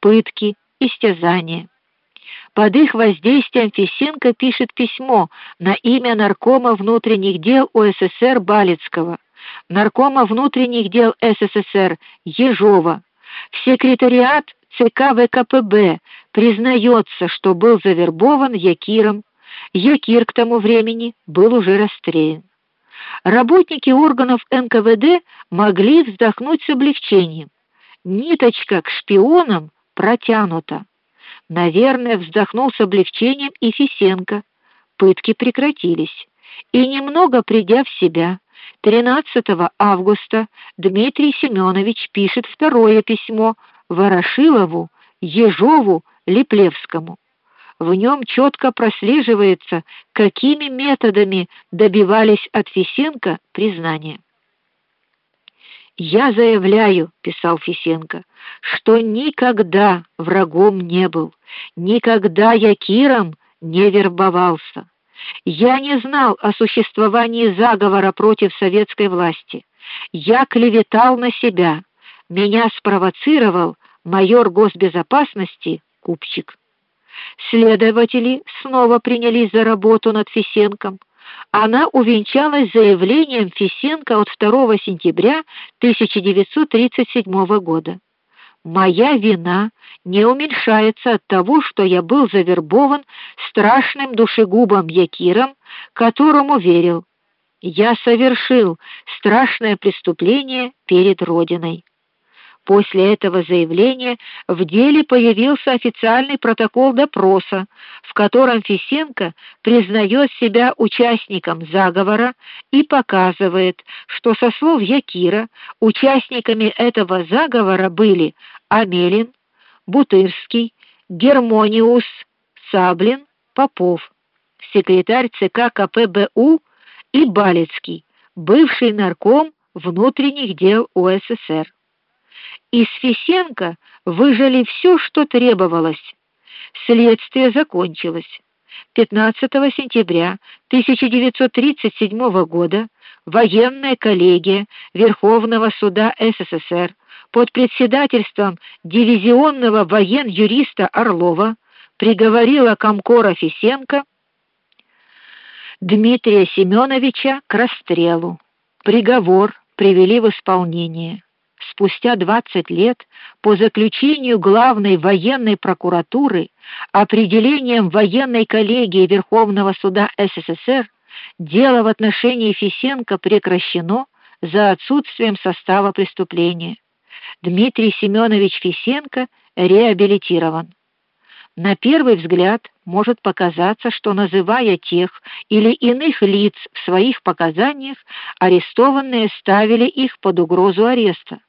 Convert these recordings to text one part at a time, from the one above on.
пытки, истязания. Под их воздействием Фисенко пишет письмо на имя наркома внутренних дел УССР Балицкого, наркома внутренних дел СССР Ежова, в секретариат ЦК ВКПБ признается, что был завербован Якиром. Якир к тому времени был уже расстрелян. Работники органов НКВД могли вздохнуть с облегчением. Ниточка к шпионам протянута. Наверное, вздохнул с облегчением и Фисенко. Пытки прекратились. И немного придя в себя, 13 августа Дмитрий Семенович пишет второе письмо Ворошилову, Ежову, Леплевскому. В нем четко прослеживается, какими методами добивались от Фисенко признания. Я заявляю, писал Фисенко, что никогда врагом не был, никогда я Киром не вербовался. Я не знал о существовании заговора против советской власти. Я клеветал на себя. Меня спровоцировал майор госбезопасности Купчик. Следователи снова принялись за работу над Фисенком. Она увенчалась заявлением Фисенко от 2 сентября 1937 года. Моя вина не уменьшается от того, что я был завербован страшным душегубом Якиром, которому верил. Я совершил страшное преступление перед родиной. После этого заявления в деле появился официальный протокол допроса, в котором Фисенко признает себя участником заговора и показывает, что со слов Якира участниками этого заговора были Амелин, Бутырский, Гермониус, Саблин, Попов, секретарь ЦК КПБУ и Балецкий, бывший нарком внутренних дел УССР. Из Фисенко выжали все, что требовалось. Следствие закончилось. 15 сентября 1937 года военная коллегия Верховного суда СССР под председательством дивизионного воен-юриста Орлова приговорила комкора Фисенко Дмитрия Семеновича к расстрелу. Приговор привели в исполнение спустя 20 лет по заключению главной военной прокуратуры определением военной коллегии Верховного суда СССР дело в отношении Фисенко прекращено за отсутствием состава преступления. Дмитрий Семенович Фисенко реабилитирован. На первый взгляд может показаться, что называя тех или иных лиц в своих показаниях, арестованные ставили их под угрозу ареста.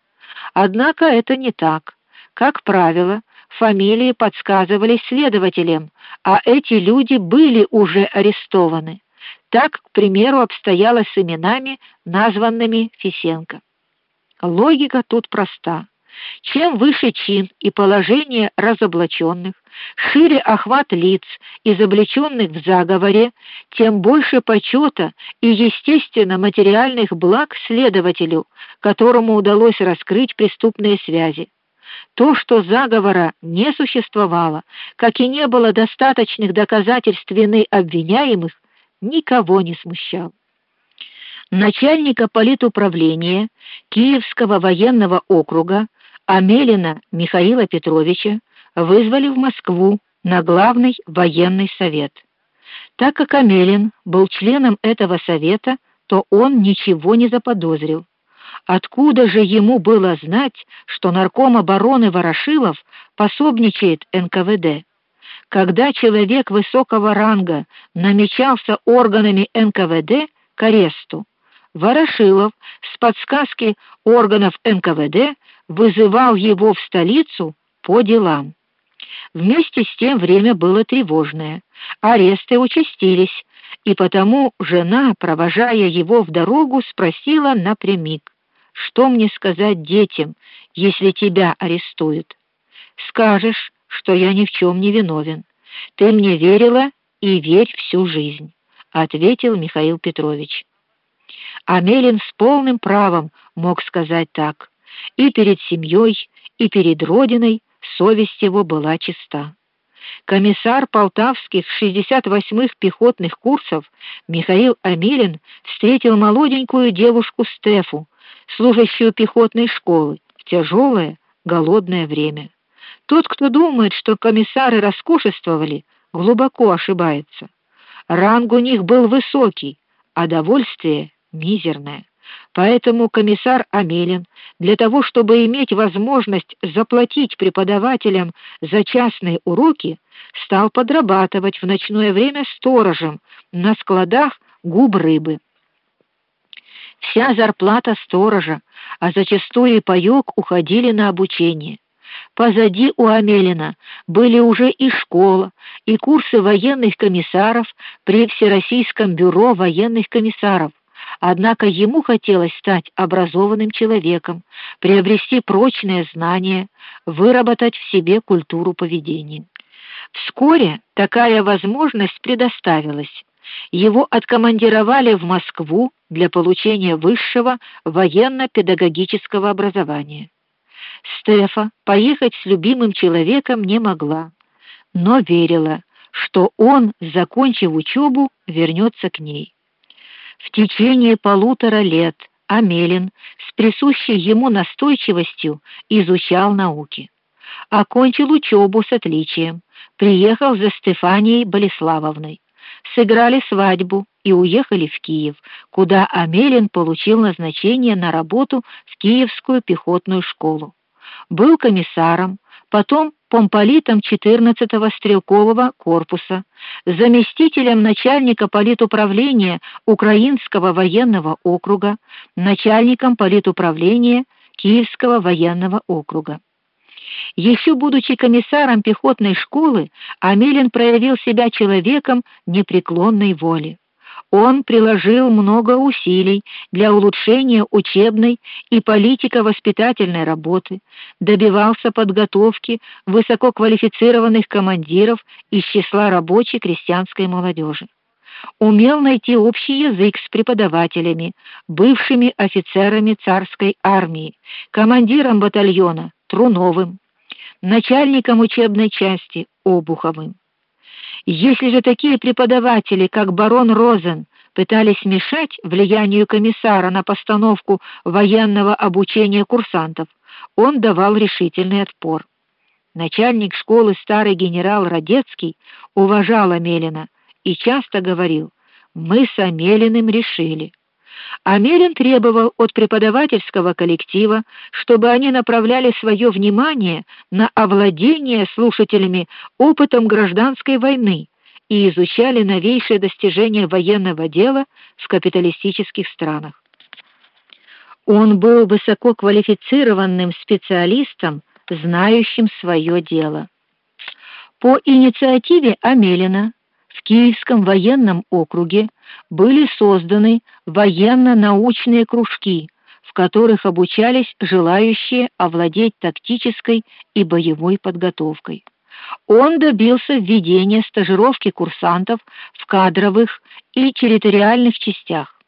Однако это не так. Как правило, фамилии подсказывались следователям, а эти люди были уже арестованы. Так, к примеру, обстояло с именами, названными Фисенко. Логика тут проста. Чем выше чин и положение разоблаченных, шире охват лиц, изобличенных в заговоре, тем больше почета и естественно материальных благ следователю, которому удалось раскрыть преступные связи. То, что заговора не существовало, как и не было достаточных доказательств вины обвиняемых, никого не смущало начальника политуправления Киевского военного округа Амелина Михаила Петровича вызвали в Москву на главный военный совет. Так как Амелин был членом этого совета, то он ничего не заподозрил. Откуда же ему было знать, что нарком обороны Ворошилов пособничает НКВД? Когда человек высокого ранга намечался органами НКВД к аресту, Ворошилов с подсказки органов НКВД вызывал его в столицу по делам. Вместе с тем время было тревожное. Аресты участились, и потому жена, провожая его в дорогу, спросила напрямик: "Что мне сказать детям, если тебя арестуют?" "Скажешь, что я ни в чем не виновен. Ты мне верила и верь всю жизнь", ответил Михаил Петрович. Амелин с полным правом мог сказать так. И перед семьей, и перед родиной совесть его была чиста. Комиссар Полтавских 68-х пехотных курсов Михаил Амелин встретил молоденькую девушку Стефу, служащую пехотной школы, в тяжелое, голодное время. Тот, кто думает, что комиссары роскошествовали, глубоко ошибается. Ранг у них был высокий, а довольствие мизерное. Поэтому комиссар Амелин для того, чтобы иметь возможность заплатить преподавателям за частные уроки, стал подрабатывать в ночное время сторожем на складах губ рыбы. Вся зарплата сторожа, а зачастую и паёк уходили на обучение. Позади у Амелина были уже и школа, и курсы военных комиссаров при Всероссийском бюро военных комиссаров. Однако ему хотелось стать образованным человеком, приобрести прочные знания, выработать в себе культуру поведения. Вскоре такая возможность предоставилась. Его откомандировали в Москву для получения высшего военно-педагогического образования. Стефа поехать с любимым человеком не могла, но верила, что он, закончив учебу, вернется к ней. В течение полутора лет Амелин с присущей ему настойчивостью изучал науки. Окончил учебу с отличием, приехал за Стефанией Болеславовной. Сыграли свадьбу и уехали в Киев, куда Амелин получил назначение на работу в Киевскую пехотную школу был комиссаром, потом помполитом 14-го стрелкового корпуса, заместителем начальника политуправления Украинского военного округа, начальником политуправления Киевского военного округа. Еще будучи комиссаром пехотной школы, Амелин проявил себя человеком непреклонной воли. Он приложил много усилий для улучшения учебной и политико-воспитательной работы, добивался подготовки высококвалифицированных командиров из числа рабочей крестьянской молодежи. Умел найти общий язык с преподавателями, бывшими офицерами царской армии, командиром батальона Труновым, начальником учебной части Обуховым. Если же такие преподаватели, как барон Розен, пытались мешать влиянию комиссара на постановку военного обучения курсантов, он давал решительный отпор. Начальник школы старый генерал Радецкий уважал Амелина и часто говорил: "Мы с Амелиным решили". Амелин требовал от преподавательского коллектива, чтобы они направляли свое внимание на овладение слушателями опытом гражданской войны и изучали новейшие достижения военного дела в капиталистических странах. Он был высококвалифицированным специалистом, знающим свое дело. По инициативе Амелина в Киевском военном округе были созданы военно-научные кружки, в которых обучались желающие овладеть тактической и боевой подготовкой. Он добился введения стажировки курсантов в кадровых и территориальных частях.